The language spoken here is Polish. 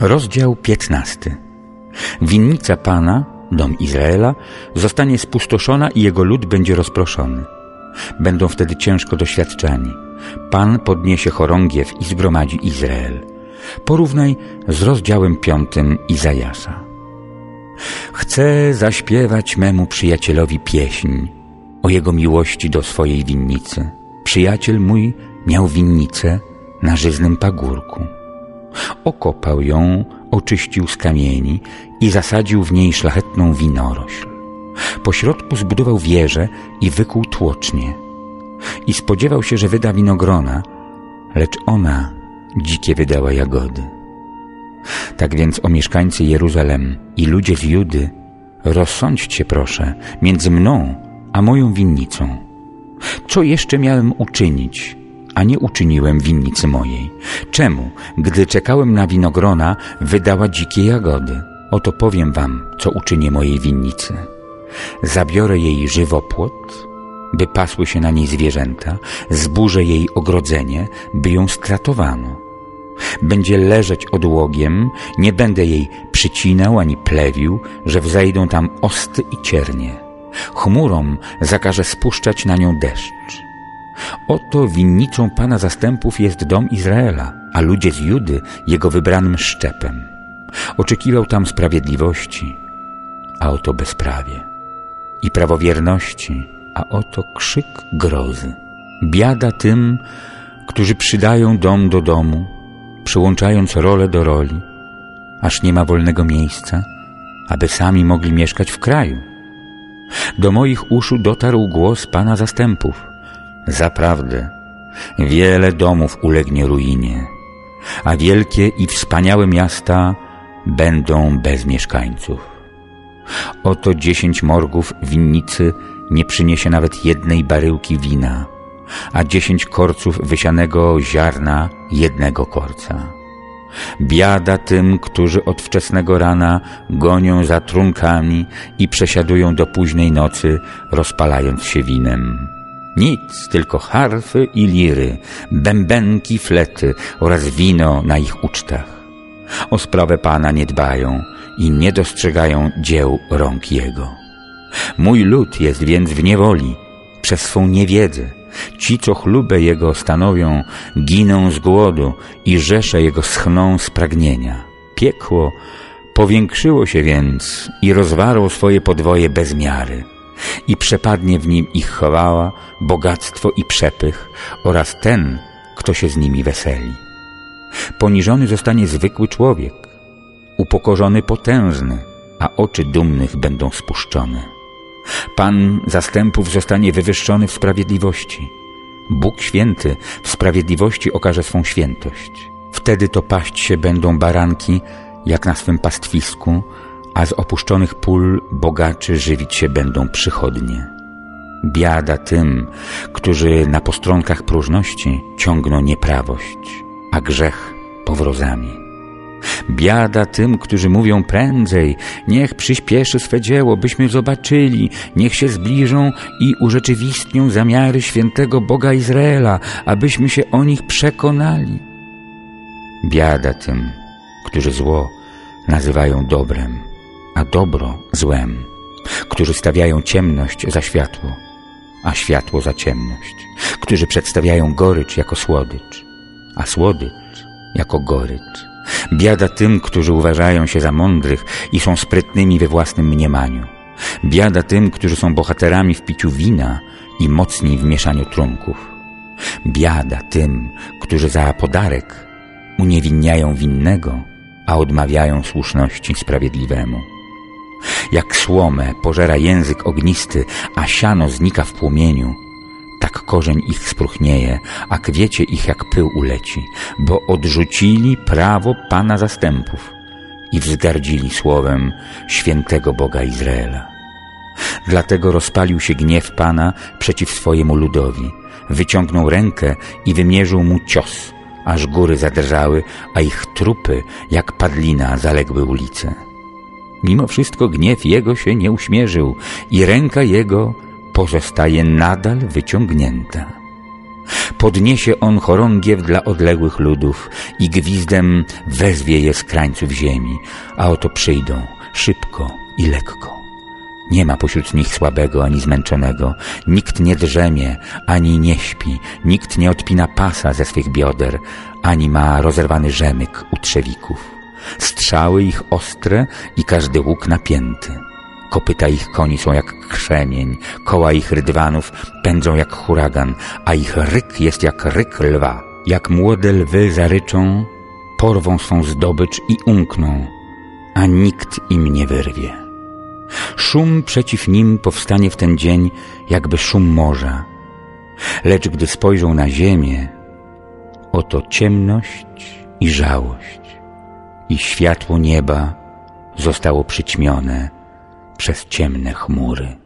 Rozdział 15. Winnica Pana, dom Izraela, zostanie spustoszona i jego lud będzie rozproszony. Będą wtedy ciężko doświadczani. Pan podniesie chorągiew i zgromadzi Izrael. Porównaj z rozdziałem piątym Izajasza. Chcę zaśpiewać memu przyjacielowi pieśń o jego miłości do swojej winnicy. Przyjaciel mój miał winnicę na żyznym pagórku. Okopał ją, oczyścił z kamieni i zasadził w niej szlachetną winorośl. Po środku zbudował wieżę i wykuł tłocznie. I spodziewał się, że wyda winogrona, lecz ona dzikie wydała jagody. Tak więc o mieszkańcy Jeruzalem i ludzie z Judy, rozsądźcie proszę między mną a moją winnicą. Co jeszcze miałem uczynić, a nie uczyniłem winnicy mojej? Czemu, gdy czekałem na winogrona, wydała dzikie jagody? Oto powiem wam, co uczynię mojej winnicy. Zabiorę jej żywopłot, by pasły się na niej zwierzęta, zburzę jej ogrodzenie, by ją stratowano. Będzie leżeć odłogiem, nie będę jej przycinał ani plewił, że wzejdą tam osty i ciernie. Chmurom zakaże spuszczać na nią deszcz. Oto winnicą Pana zastępów jest dom Izraela, a ludzie z Judy jego wybranym szczepem. Oczekiwał tam sprawiedliwości, a oto bezprawie. I prawowierności, a oto krzyk grozy. Biada tym, którzy przydają dom do domu, przyłączając rolę do roli, aż nie ma wolnego miejsca, aby sami mogli mieszkać w kraju. Do moich uszu dotarł głos Pana zastępów. Zaprawdę, wiele domów ulegnie ruinie, a wielkie i wspaniałe miasta będą bez mieszkańców. Oto dziesięć morgów winnicy nie przyniesie nawet jednej baryłki wina, a dziesięć korców wysianego ziarna jednego korca. Biada tym, którzy od wczesnego rana gonią za trunkami i przesiadują do późnej nocy, rozpalając się winem. Nic, tylko harfy i liry, bębenki, flety oraz wino na ich ucztach. O sprawę Pana nie dbają i nie dostrzegają dzieł rąk Jego. Mój lud jest więc w niewoli przez swą niewiedzę. Ci, co chlubę Jego stanowią, giną z głodu i rzesze Jego schną z pragnienia. Piekło powiększyło się więc i rozwarło swoje podwoje bez miary i przepadnie w nim ich chwała, bogactwo i przepych oraz ten, kto się z nimi weseli. Poniżony zostanie zwykły człowiek, upokorzony potężny, a oczy dumnych będą spuszczone. Pan zastępów zostanie wywyższony w sprawiedliwości. Bóg święty w sprawiedliwości okaże swą świętość. Wtedy to paść się będą baranki, jak na swym pastwisku, a z opuszczonych pól bogaczy żywić się będą przychodnie. Biada tym, którzy na postronkach próżności ciągną nieprawość, a grzech powrozami. Biada tym, którzy mówią prędzej, niech przyspieszy swe dzieło, byśmy zobaczyli, niech się zbliżą i urzeczywistnią zamiary świętego Boga Izraela, abyśmy się o nich przekonali. Biada tym, którzy zło nazywają dobrem, a dobro złem, którzy stawiają ciemność za światło, a światło za ciemność, którzy przedstawiają gorycz jako słodycz, a słodycz jako gorycz. Biada tym, którzy uważają się za mądrych i są sprytnymi we własnym mniemaniu. Biada tym, którzy są bohaterami w piciu wina i mocni w mieszaniu trunków. Biada tym, którzy za podarek uniewinniają winnego, a odmawiają słuszności sprawiedliwemu. Jak słomę pożera język ognisty, a siano znika w płomieniu, tak korzeń ich spruchnieje, a kwiecie ich jak pył uleci, bo odrzucili prawo Pana zastępów i wzgardzili słowem świętego Boga Izraela. Dlatego rozpalił się gniew Pana przeciw swojemu ludowi, wyciągnął rękę i wymierzył mu cios, aż góry zadrżały, a ich trupy jak padlina zaległy ulice. Mimo wszystko gniew jego się nie uśmierzył i ręka jego pozostaje nadal wyciągnięta. Podniesie on chorągiew dla odległych ludów i gwizdem wezwie je z krańców ziemi, a oto przyjdą szybko i lekko. Nie ma pośród nich słabego ani zmęczonego, nikt nie drzemie ani nie śpi, nikt nie odpina pasa ze swych bioder, ani ma rozerwany rzemyk u trzewików. Strzały ich ostre i każdy łuk napięty. Kopyta ich koni są jak krzemień, koła ich rydwanów pędzą jak huragan, a ich ryk jest jak ryk lwa. Jak młode lwy zaryczą, porwą swą zdobycz i umkną, a nikt im nie wyrwie. Szum przeciw nim powstanie w ten dzień, jakby szum morza. Lecz gdy spojrzą na ziemię, oto ciemność i żałość, i światło nieba zostało przyćmione przez ciemne chmury.